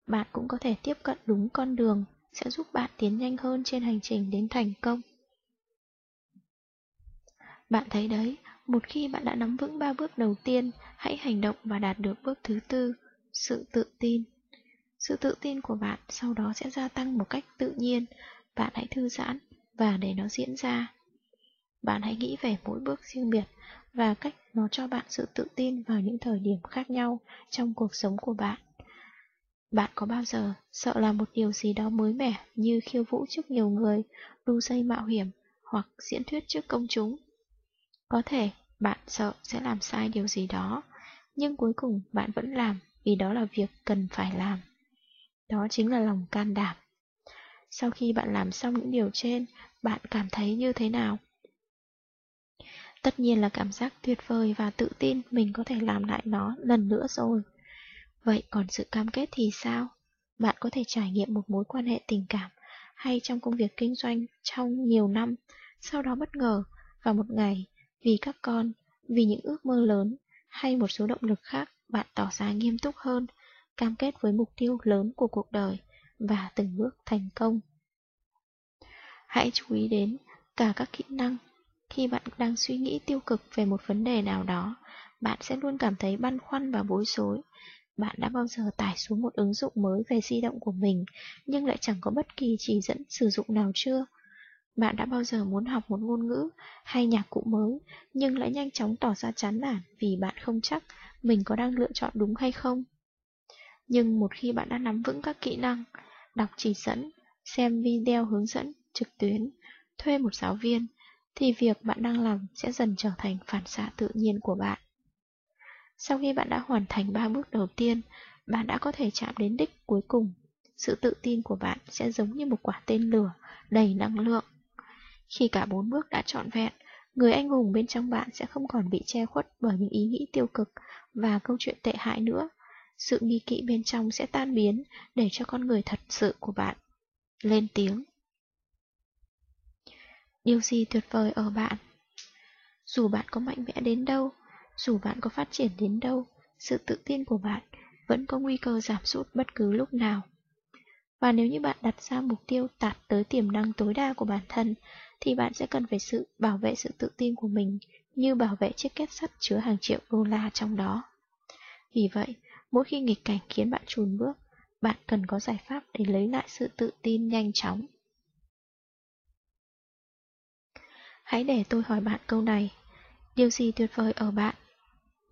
Bạn cũng có thể tiếp cận đúng con đường sẽ giúp bạn tiến nhanh hơn trên hành trình đến thành công. Bạn thấy đấy, một khi bạn đã nắm vững ba bước đầu tiên, hãy hành động và đạt được bước thứ tư, sự tự tin. Sự tự tin của bạn sau đó sẽ gia tăng một cách tự nhiên, bạn hãy thư giãn và để nó diễn ra. Bạn hãy nghĩ về mỗi bước riêng biệt và cách nó cho bạn sự tự tin vào những thời điểm khác nhau trong cuộc sống của bạn. Bạn có bao giờ sợ làm một điều gì đó mới mẻ như khiêu vũ trước nhiều người, đu dây mạo hiểm hoặc diễn thuyết trước công chúng? Có thể bạn sợ sẽ làm sai điều gì đó, nhưng cuối cùng bạn vẫn làm vì đó là việc cần phải làm. Đó chính là lòng can đảm. Sau khi bạn làm xong những điều trên, bạn cảm thấy như thế nào? Tất nhiên là cảm giác tuyệt vời và tự tin mình có thể làm lại nó lần nữa rồi. Vậy còn sự cam kết thì sao? Bạn có thể trải nghiệm một mối quan hệ tình cảm hay trong công việc kinh doanh trong nhiều năm, sau đó bất ngờ, vào một ngày, vì các con, vì những ước mơ lớn hay một số động lực khác, bạn tỏ ra nghiêm túc hơn, cam kết với mục tiêu lớn của cuộc đời và từng bước thành công. Hãy chú ý đến cả các kỹ năng. Khi bạn đang suy nghĩ tiêu cực về một vấn đề nào đó, bạn sẽ luôn cảm thấy băn khoăn và bối rối. Bạn đã bao giờ tải xuống một ứng dụng mới về di động của mình, nhưng lại chẳng có bất kỳ chỉ dẫn sử dụng nào chưa? Bạn đã bao giờ muốn học một ngôn ngữ hay nhạc cụ mới, nhưng lại nhanh chóng tỏ ra chán nản vì bạn không chắc mình có đang lựa chọn đúng hay không? Nhưng một khi bạn đã nắm vững các kỹ năng, đọc chỉ dẫn, xem video hướng dẫn trực tuyến, thuê một giáo viên, thì việc bạn đang làm sẽ dần trở thành phản xạ tự nhiên của bạn. Sau khi bạn đã hoàn thành ba bước đầu tiên, bạn đã có thể chạm đến đích cuối cùng. Sự tự tin của bạn sẽ giống như một quả tên lửa đầy năng lượng. Khi cả bốn bước đã trọn vẹn, người anh hùng bên trong bạn sẽ không còn bị che khuất bởi những ý nghĩ tiêu cực và câu chuyện tệ hại nữa. Sự nghi kỵ bên trong sẽ tan biến để cho con người thật sự của bạn lên tiếng. Điều gì tuyệt vời ở bạn? Dù bạn có mạnh mẽ đến đâu, dù bạn có phát triển đến đâu, sự tự tin của bạn vẫn có nguy cơ giảm sút bất cứ lúc nào. Và nếu như bạn đặt ra mục tiêu đạt tới tiềm năng tối đa của bản thân, thì bạn sẽ cần phải sự bảo vệ sự tự tin của mình như bảo vệ chiếc két sắt chứa hàng triệu đô la trong đó. Vì vậy, mỗi khi nghịch cảnh khiến bạn chùn bước, bạn cần có giải pháp để lấy lại sự tự tin nhanh chóng. Hãy để tôi hỏi bạn câu này. Điều gì tuyệt vời ở bạn?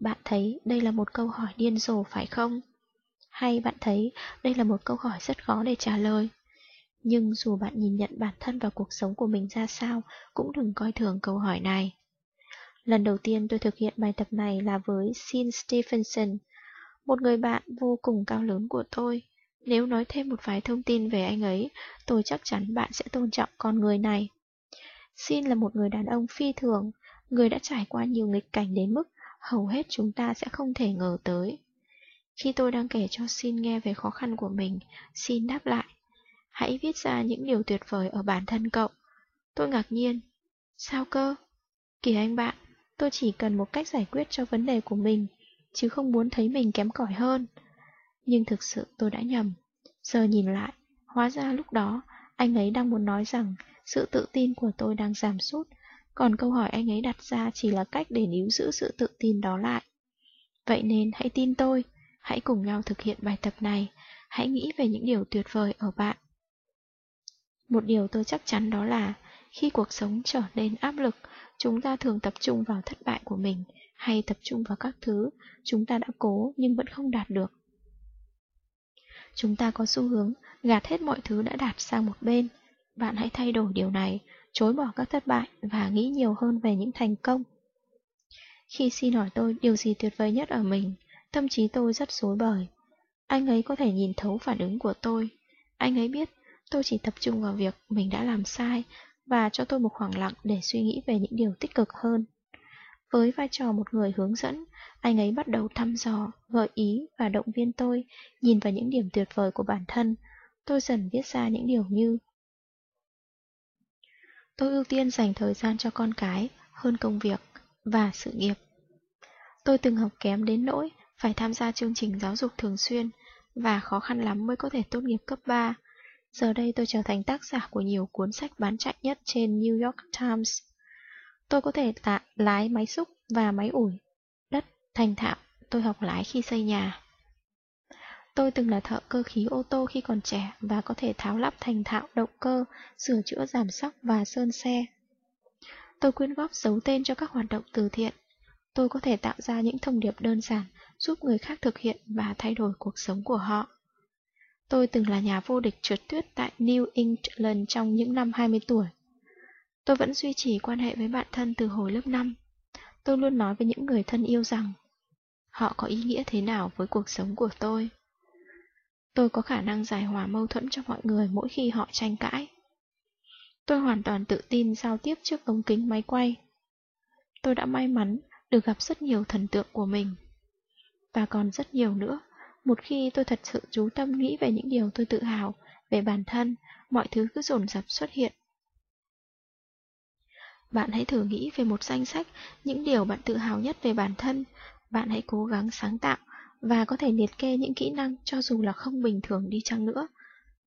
Bạn thấy đây là một câu hỏi điên rồ phải không? Hay bạn thấy đây là một câu hỏi rất khó để trả lời? Nhưng dù bạn nhìn nhận bản thân và cuộc sống của mình ra sao, cũng đừng coi thường câu hỏi này. Lần đầu tiên tôi thực hiện bài tập này là với Sean Stephenson, một người bạn vô cùng cao lớn của tôi. Nếu nói thêm một vài thông tin về anh ấy, tôi chắc chắn bạn sẽ tôn trọng con người này. Sin là một người đàn ông phi thường, người đã trải qua nhiều nghịch cảnh đến mức hầu hết chúng ta sẽ không thể ngờ tới. Khi tôi đang kể cho Sin nghe về khó khăn của mình, Sin đáp lại, hãy viết ra những điều tuyệt vời ở bản thân cậu. Tôi ngạc nhiên, sao cơ? Kìa anh bạn, tôi chỉ cần một cách giải quyết cho vấn đề của mình, chứ không muốn thấy mình kém cỏi hơn. Nhưng thực sự tôi đã nhầm. Giờ nhìn lại, hóa ra lúc đó, anh ấy đang muốn nói rằng sự tự tin của tôi đang giảm sút, còn câu hỏi anh ấy đặt ra chỉ là cách để níu giữ sự tự tin đó lại. Vậy nên hãy tin tôi, hãy cùng nhau thực hiện bài tập này, hãy nghĩ về những điều tuyệt vời ở bạn. Một điều tôi chắc chắn đó là, khi cuộc sống trở nên áp lực, chúng ta thường tập trung vào thất bại của mình, hay tập trung vào các thứ chúng ta đã cố nhưng vẫn không đạt được. Chúng ta có xu hướng gạt hết mọi thứ đã đạt sang một bên. Bạn hãy thay đổi điều này, chối bỏ các thất bại và nghĩ nhiều hơn về những thành công. Khi xin hỏi tôi điều gì tuyệt vời nhất ở mình, tâm trí tôi rất rối bời. Anh ấy có thể nhìn thấu phản ứng của tôi. Anh ấy biết tôi chỉ tập trung vào việc mình đã làm sai và cho tôi một khoảng lặng để suy nghĩ về những điều tích cực hơn. Với vai trò một người hướng dẫn, anh ấy bắt đầu thăm dò, gợi ý và động viên tôi, nhìn vào những điểm tuyệt vời của bản thân. Tôi dần viết ra những điều như Tôi ưu tiên dành thời gian cho con cái hơn công việc và sự nghiệp. Tôi từng học kém đến nỗi phải tham gia chương trình giáo dục thường xuyên và khó khăn lắm mới có thể tốt nghiệp cấp 3. Giờ đây tôi trở thành tác giả của nhiều cuốn sách bán chạy nhất trên New York Times. Tôi có thể tạ lái máy xúc và máy ủi đất thành thạo. Tôi học lái khi xây nhà. Tôi từng là thợ cơ khí ô tô khi còn trẻ và có thể tháo lắp thành thạo động cơ, sửa chữa giảm sóc và sơn xe. Tôi quyên góp giấu tên cho các hoạt động từ thiện. Tôi có thể tạo ra những thông điệp đơn giản giúp người khác thực hiện và thay đổi cuộc sống của họ. Tôi từng là nhà vô địch trượt tuyết tại New England trong những năm 20 tuổi. Tôi vẫn duy trì quan hệ với bạn thân từ hồi lớp 5. Tôi luôn nói với những người thân yêu rằng họ có ý nghĩa thế nào với cuộc sống của tôi. Tôi có khả năng giải hòa mâu thuẫn cho mọi người mỗi khi họ tranh cãi. Tôi hoàn toàn tự tin giao tiếp trước ống kính máy quay. Tôi đã may mắn được gặp rất nhiều thần tượng của mình. Và còn rất nhiều nữa, một khi tôi thật sự chú tâm nghĩ về những điều tôi tự hào, về bản thân, mọi thứ cứ dồn dập xuất hiện bạn hãy thử nghĩ về một danh sách những điều bạn tự hào nhất về bản thân. Bạn hãy cố gắng sáng tạo và có thể liệt kê những kỹ năng cho dù là không bình thường đi chăng nữa.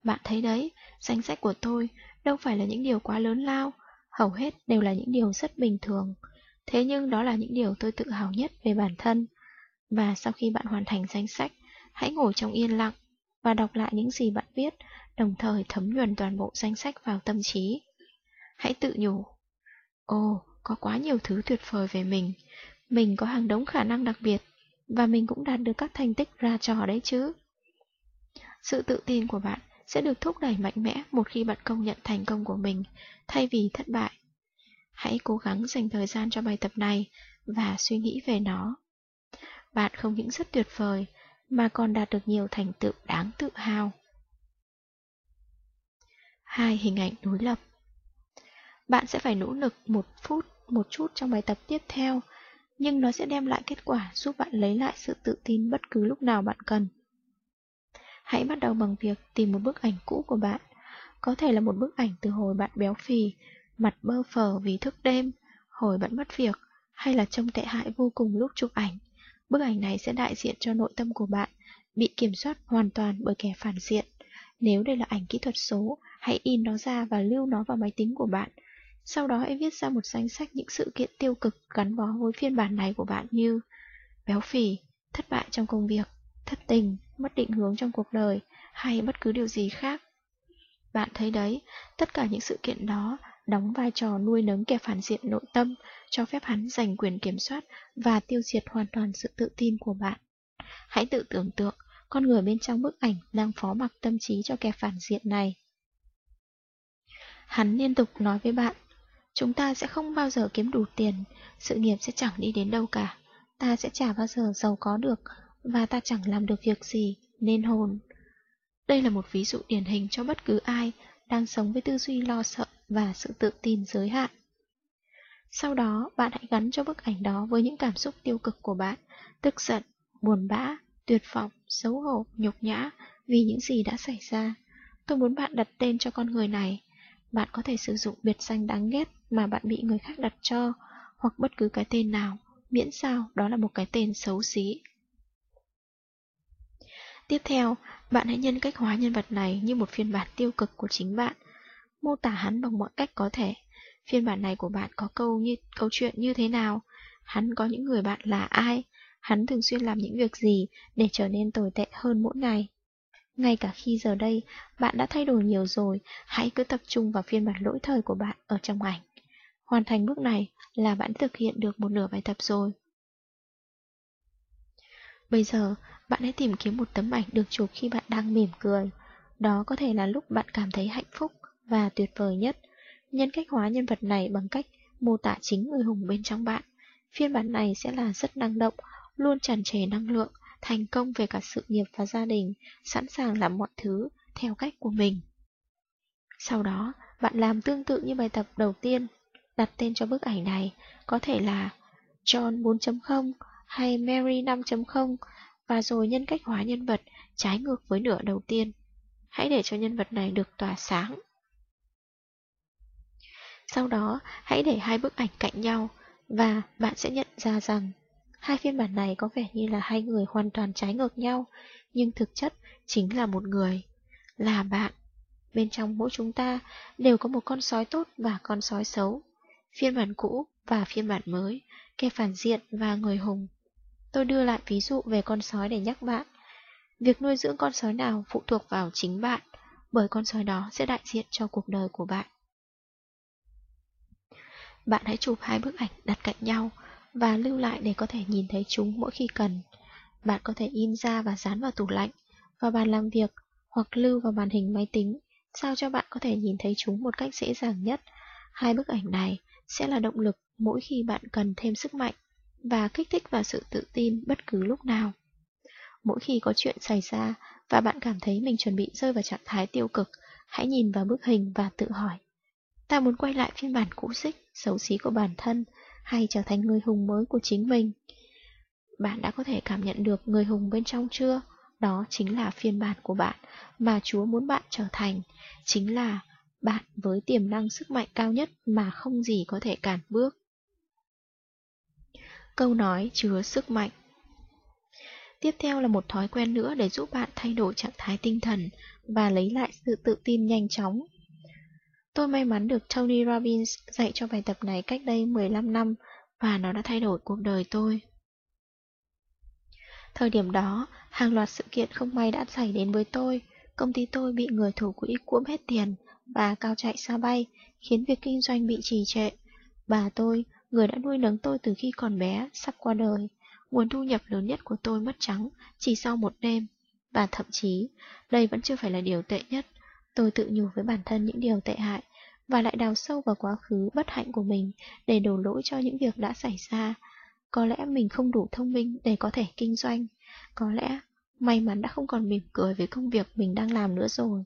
Bạn thấy đấy, danh sách của tôi đâu phải là những điều quá lớn lao, hầu hết đều là những điều rất bình thường. Thế nhưng đó là những điều tôi tự hào nhất về bản thân. Và sau khi bạn hoàn thành danh sách, hãy ngồi trong yên lặng và đọc lại những gì bạn viết, đồng thời thấm nhuần toàn bộ danh sách vào tâm trí. Hãy tự nhủ, Ồ, có quá nhiều thứ tuyệt vời về mình. Mình có hàng đống khả năng đặc biệt, và mình cũng đạt được các thành tích ra trò đấy chứ. Sự tự tin của bạn sẽ được thúc đẩy mạnh mẽ một khi bạn công nhận thành công của mình, thay vì thất bại. Hãy cố gắng dành thời gian cho bài tập này và suy nghĩ về nó. Bạn không những rất tuyệt vời, mà còn đạt được nhiều thành tựu đáng tự hào. Hai hình ảnh đối lập bạn sẽ phải nỗ lực một phút, một chút trong bài tập tiếp theo, nhưng nó sẽ đem lại kết quả giúp bạn lấy lại sự tự tin bất cứ lúc nào bạn cần. Hãy bắt đầu bằng việc tìm một bức ảnh cũ của bạn. Có thể là một bức ảnh từ hồi bạn béo phì, mặt bơ phờ vì thức đêm, hồi bạn mất việc, hay là trông tệ hại vô cùng lúc chụp ảnh. Bức ảnh này sẽ đại diện cho nội tâm của bạn, bị kiểm soát hoàn toàn bởi kẻ phản diện. Nếu đây là ảnh kỹ thuật số, hãy in nó ra và lưu nó vào máy tính của bạn sau đó hãy viết ra một danh sách những sự kiện tiêu cực gắn bó với phiên bản này của bạn như béo phì, thất bại trong công việc, thất tình, mất định hướng trong cuộc đời, hay bất cứ điều gì khác. Bạn thấy đấy, tất cả những sự kiện đó đóng vai trò nuôi nấng kẻ phản diện nội tâm, cho phép hắn giành quyền kiểm soát và tiêu diệt hoàn toàn sự tự tin của bạn. Hãy tự tưởng tượng, con người bên trong bức ảnh đang phó mặc tâm trí cho kẻ phản diện này. Hắn liên tục nói với bạn, chúng ta sẽ không bao giờ kiếm đủ tiền, sự nghiệp sẽ chẳng đi đến đâu cả, ta sẽ chả bao giờ giàu có được, và ta chẳng làm được việc gì, nên hồn. Đây là một ví dụ điển hình cho bất cứ ai đang sống với tư duy lo sợ và sự tự tin giới hạn. Sau đó, bạn hãy gắn cho bức ảnh đó với những cảm xúc tiêu cực của bạn, tức giận, buồn bã, tuyệt vọng, xấu hổ, nhục nhã vì những gì đã xảy ra. Tôi muốn bạn đặt tên cho con người này. Bạn có thể sử dụng biệt danh đáng ghét mà bạn bị người khác đặt cho, hoặc bất cứ cái tên nào, miễn sao đó là một cái tên xấu xí. Tiếp theo, bạn hãy nhân cách hóa nhân vật này như một phiên bản tiêu cực của chính bạn. Mô tả hắn bằng mọi cách có thể. Phiên bản này của bạn có câu như câu chuyện như thế nào? Hắn có những người bạn là ai? Hắn thường xuyên làm những việc gì để trở nên tồi tệ hơn mỗi ngày? Ngay cả khi giờ đây, bạn đã thay đổi nhiều rồi, hãy cứ tập trung vào phiên bản lỗi thời của bạn ở trong ảnh. Hoàn thành bước này là bạn thực hiện được một nửa bài tập rồi. Bây giờ, bạn hãy tìm kiếm một tấm ảnh được chụp khi bạn đang mỉm cười. Đó có thể là lúc bạn cảm thấy hạnh phúc và tuyệt vời nhất. Nhân cách hóa nhân vật này bằng cách mô tả chính người hùng bên trong bạn. Phiên bản này sẽ là rất năng động, luôn tràn trề năng lượng, thành công về cả sự nghiệp và gia đình, sẵn sàng làm mọi thứ theo cách của mình. Sau đó, bạn làm tương tự như bài tập đầu tiên, đặt tên cho bức ảnh này, có thể là John 4.0 hay Mary 5.0 và rồi nhân cách hóa nhân vật trái ngược với nửa đầu tiên. Hãy để cho nhân vật này được tỏa sáng. Sau đó, hãy để hai bức ảnh cạnh nhau và bạn sẽ nhận ra rằng hai phiên bản này có vẻ như là hai người hoàn toàn trái ngược nhau, nhưng thực chất chính là một người, là bạn. Bên trong mỗi chúng ta đều có một con sói tốt và con sói xấu, phiên bản cũ và phiên bản mới, kẻ phản diện và người hùng. Tôi đưa lại ví dụ về con sói để nhắc bạn. Việc nuôi dưỡng con sói nào phụ thuộc vào chính bạn, bởi con sói đó sẽ đại diện cho cuộc đời của bạn. Bạn hãy chụp hai bức ảnh đặt cạnh nhau và lưu lại để có thể nhìn thấy chúng mỗi khi cần. Bạn có thể in ra và dán vào tủ lạnh, vào bàn làm việc hoặc lưu vào màn hình máy tính, sao cho bạn có thể nhìn thấy chúng một cách dễ dàng nhất. Hai bức ảnh này sẽ là động lực mỗi khi bạn cần thêm sức mạnh và kích thích vào sự tự tin bất cứ lúc nào. Mỗi khi có chuyện xảy ra và bạn cảm thấy mình chuẩn bị rơi vào trạng thái tiêu cực, hãy nhìn vào bức hình và tự hỏi. Ta muốn quay lại phiên bản cũ xích, xấu xí của bản thân hay trở thành người hùng mới của chính mình? Bạn đã có thể cảm nhận được người hùng bên trong chưa? Đó chính là phiên bản của bạn mà Chúa muốn bạn trở thành, chính là bạn với tiềm năng sức mạnh cao nhất mà không gì có thể cản bước. Câu nói chứa sức mạnh Tiếp theo là một thói quen nữa để giúp bạn thay đổi trạng thái tinh thần và lấy lại sự tự tin nhanh chóng. Tôi may mắn được Tony Robbins dạy cho bài tập này cách đây 15 năm và nó đã thay đổi cuộc đời tôi. Thời điểm đó, hàng loạt sự kiện không may đã xảy đến với tôi. Công ty tôi bị người thủ quỹ cuỗm hết tiền và cao chạy xa bay, khiến việc kinh doanh bị trì trệ. Bà tôi, người đã nuôi nấng tôi từ khi còn bé, sắp qua đời. Nguồn thu nhập lớn nhất của tôi mất trắng chỉ sau một đêm. Và thậm chí, đây vẫn chưa phải là điều tệ nhất. Tôi tự nhủ với bản thân những điều tệ hại và lại đào sâu vào quá khứ bất hạnh của mình để đổ lỗi cho những việc đã xảy ra. Có lẽ mình không đủ thông minh để có thể kinh doanh. Có lẽ may mắn đã không còn mỉm cười với công việc mình đang làm nữa rồi.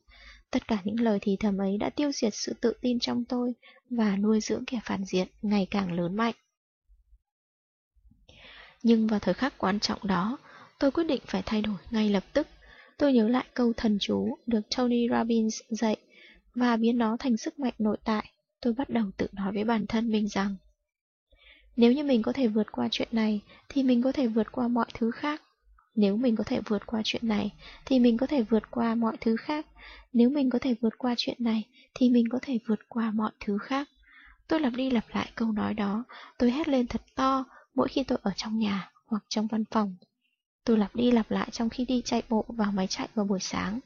Tất cả những lời thì thầm ấy đã tiêu diệt sự tự tin trong tôi và nuôi dưỡng kẻ phản diện ngày càng lớn mạnh. Nhưng vào thời khắc quan trọng đó, tôi quyết định phải thay đổi ngay lập tức. Tôi nhớ lại câu thần chú được Tony Robbins dạy và biến nó thành sức mạnh nội tại. Tôi bắt đầu tự nói với bản thân mình rằng nếu như mình có thể vượt qua chuyện này thì mình có thể vượt qua mọi thứ khác. Nếu mình có thể vượt qua chuyện này thì mình có thể vượt qua mọi thứ khác. Nếu mình có thể vượt qua chuyện này thì mình có thể vượt qua mọi thứ khác. Tôi lặp đi lặp lại câu nói đó, tôi hét lên thật to mỗi khi tôi ở trong nhà hoặc trong văn phòng. Tôi lặp đi lặp lại trong khi đi chạy bộ vào máy chạy vào buổi sáng.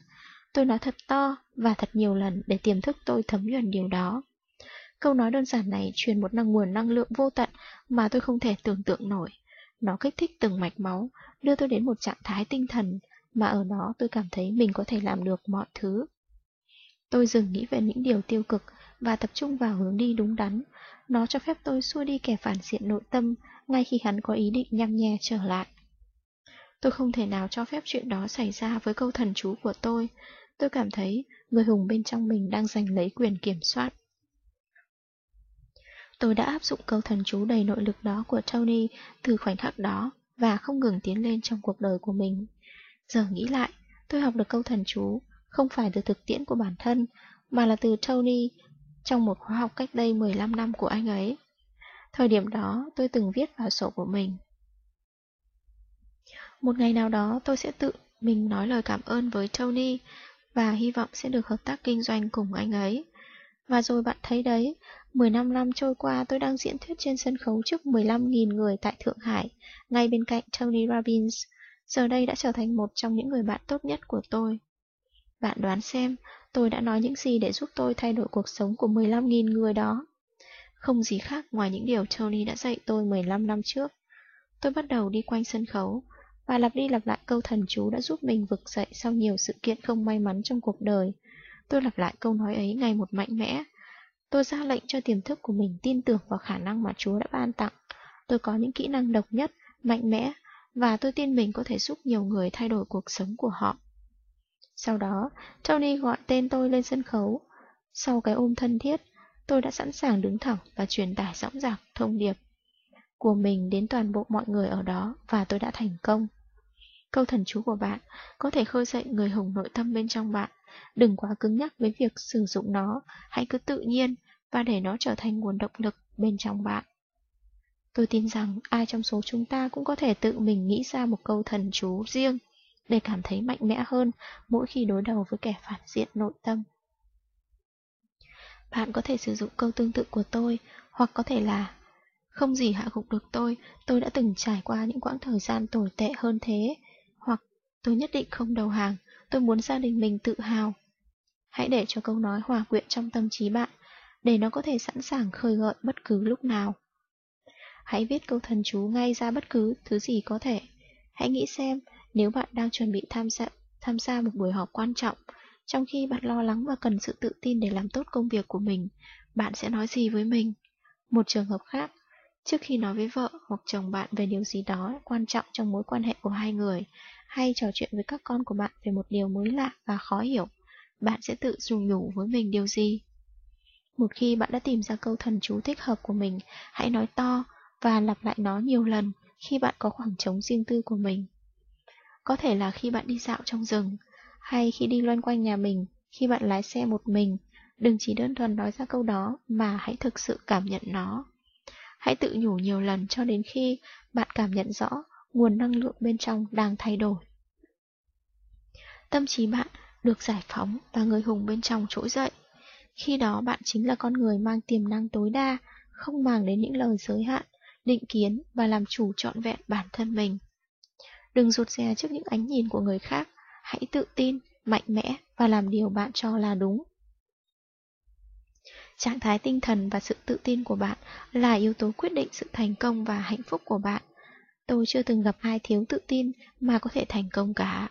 Tôi nói thật to và thật nhiều lần để tiềm thức tôi thấm nhuần điều đó. Câu nói đơn giản này truyền một năng nguồn năng lượng vô tận mà tôi không thể tưởng tượng nổi. Nó kích thích từng mạch máu, đưa tôi đến một trạng thái tinh thần mà ở đó tôi cảm thấy mình có thể làm được mọi thứ. Tôi dừng nghĩ về những điều tiêu cực và tập trung vào hướng đi đúng đắn. Nó cho phép tôi xua đi kẻ phản diện nội tâm ngay khi hắn có ý định nhăm nhe trở lại. Tôi không thể nào cho phép chuyện đó xảy ra với câu thần chú của tôi. Tôi cảm thấy người hùng bên trong mình đang giành lấy quyền kiểm soát. Tôi đã áp dụng câu thần chú đầy nội lực đó của Tony từ khoảnh khắc đó và không ngừng tiến lên trong cuộc đời của mình. Giờ nghĩ lại, tôi học được câu thần chú không phải từ thực tiễn của bản thân, mà là từ Tony trong một khóa học cách đây 15 năm của anh ấy. Thời điểm đó, tôi từng viết vào sổ của mình. Một ngày nào đó, tôi sẽ tự mình nói lời cảm ơn với Tony và hy vọng sẽ được hợp tác kinh doanh cùng anh ấy. Và rồi bạn thấy đấy, 15 năm trôi qua tôi đang diễn thuyết trên sân khấu trước 15.000 người tại Thượng Hải, ngay bên cạnh Tony Robbins. Giờ đây đã trở thành một trong những người bạn tốt nhất của tôi. Bạn đoán xem, tôi đã nói những gì để giúp tôi thay đổi cuộc sống của 15.000 người đó. Không gì khác ngoài những điều Tony đã dạy tôi 15 năm trước. Tôi bắt đầu đi quanh sân khấu, và lặp đi lặp lại câu thần chú đã giúp mình vực dậy sau nhiều sự kiện không may mắn trong cuộc đời. Tôi lặp lại câu nói ấy ngày một mạnh mẽ. Tôi ra lệnh cho tiềm thức của mình tin tưởng vào khả năng mà Chúa đã ban tặng. Tôi có những kỹ năng độc nhất, mạnh mẽ, và tôi tin mình có thể giúp nhiều người thay đổi cuộc sống của họ. Sau đó, Tony gọi tên tôi lên sân khấu. Sau cái ôm thân thiết, tôi đã sẵn sàng đứng thẳng và truyền tải dõng dạc thông điệp của mình đến toàn bộ mọi người ở đó và tôi đã thành công. Câu thần chú của bạn có thể khơi dậy người hùng nội tâm bên trong bạn. Đừng quá cứng nhắc với việc sử dụng nó, hãy cứ tự nhiên và để nó trở thành nguồn động lực bên trong bạn. Tôi tin rằng ai trong số chúng ta cũng có thể tự mình nghĩ ra một câu thần chú riêng để cảm thấy mạnh mẽ hơn mỗi khi đối đầu với kẻ phản diện nội tâm. Bạn có thể sử dụng câu tương tự của tôi, hoặc có thể là Không gì hạ gục được tôi, tôi đã từng trải qua những quãng thời gian tồi tệ hơn thế, tôi nhất định không đầu hàng, tôi muốn gia đình mình tự hào. Hãy để cho câu nói hòa quyện trong tâm trí bạn, để nó có thể sẵn sàng khơi gợi bất cứ lúc nào. Hãy viết câu thần chú ngay ra bất cứ thứ gì có thể. Hãy nghĩ xem, nếu bạn đang chuẩn bị tham gia, tham gia một buổi họp quan trọng, trong khi bạn lo lắng và cần sự tự tin để làm tốt công việc của mình, bạn sẽ nói gì với mình? Một trường hợp khác, trước khi nói với vợ hoặc chồng bạn về điều gì đó quan trọng trong mối quan hệ của hai người, hay trò chuyện với các con của bạn về một điều mới lạ và khó hiểu, bạn sẽ tự dùng nhủ với mình điều gì? Một khi bạn đã tìm ra câu thần chú thích hợp của mình, hãy nói to và lặp lại nó nhiều lần khi bạn có khoảng trống riêng tư của mình. Có thể là khi bạn đi dạo trong rừng, hay khi đi loanh quanh nhà mình, khi bạn lái xe một mình, đừng chỉ đơn thuần nói ra câu đó mà hãy thực sự cảm nhận nó. Hãy tự nhủ nhiều lần cho đến khi bạn cảm nhận rõ nguồn năng lượng bên trong đang thay đổi. Tâm trí bạn được giải phóng và người hùng bên trong trỗi dậy. Khi đó bạn chính là con người mang tiềm năng tối đa, không màng đến những lời giới hạn, định kiến và làm chủ trọn vẹn bản thân mình. Đừng rụt rè trước những ánh nhìn của người khác, hãy tự tin, mạnh mẽ và làm điều bạn cho là đúng. Trạng thái tinh thần và sự tự tin của bạn là yếu tố quyết định sự thành công và hạnh phúc của bạn. Tôi chưa từng gặp ai thiếu tự tin mà có thể thành công cả.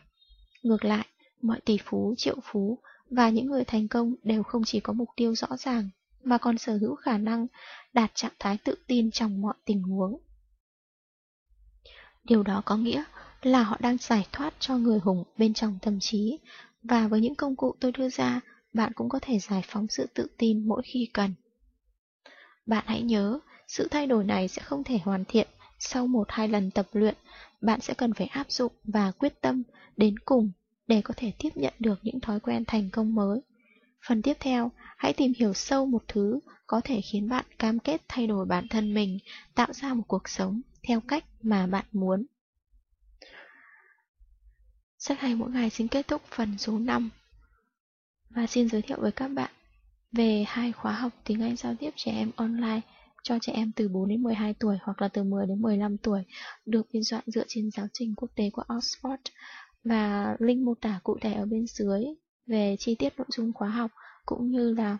Ngược lại, mọi tỷ phú, triệu phú và những người thành công đều không chỉ có mục tiêu rõ ràng, mà còn sở hữu khả năng đạt trạng thái tự tin trong mọi tình huống. Điều đó có nghĩa là họ đang giải thoát cho người hùng bên trong tâm trí, và với những công cụ tôi đưa ra, bạn cũng có thể giải phóng sự tự tin mỗi khi cần. Bạn hãy nhớ, sự thay đổi này sẽ không thể hoàn thiện sau một hai lần tập luyện, bạn sẽ cần phải áp dụng và quyết tâm đến cùng để có thể tiếp nhận được những thói quen thành công mới. Phần tiếp theo, hãy tìm hiểu sâu một thứ có thể khiến bạn cam kết thay đổi bản thân mình, tạo ra một cuộc sống theo cách mà bạn muốn. Sách hay mỗi ngày xin kết thúc phần số 5 và xin giới thiệu với các bạn về hai khóa học tiếng Anh giao tiếp trẻ em online cho trẻ em từ 4 đến 12 tuổi hoặc là từ 10 đến 15 tuổi được biên soạn dựa trên giáo trình quốc tế của Oxford và link mô tả cụ thể ở bên dưới về chi tiết nội dung khóa học cũng như là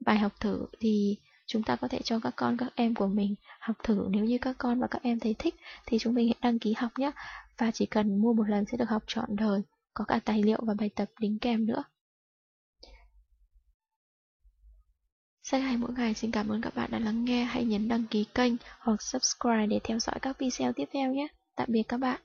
bài học thử thì chúng ta có thể cho các con, các em của mình học thử. Nếu như các con và các em thấy thích thì chúng mình hãy đăng ký học nhé. Và chỉ cần mua một lần sẽ được học trọn đời. Có cả tài liệu và bài tập đính kèm nữa. Sách hay, mỗi ngày xin cảm ơn các bạn đã lắng nghe. Hãy nhấn đăng ký kênh hoặc subscribe để theo dõi các video tiếp theo nhé. Tạm biệt các bạn.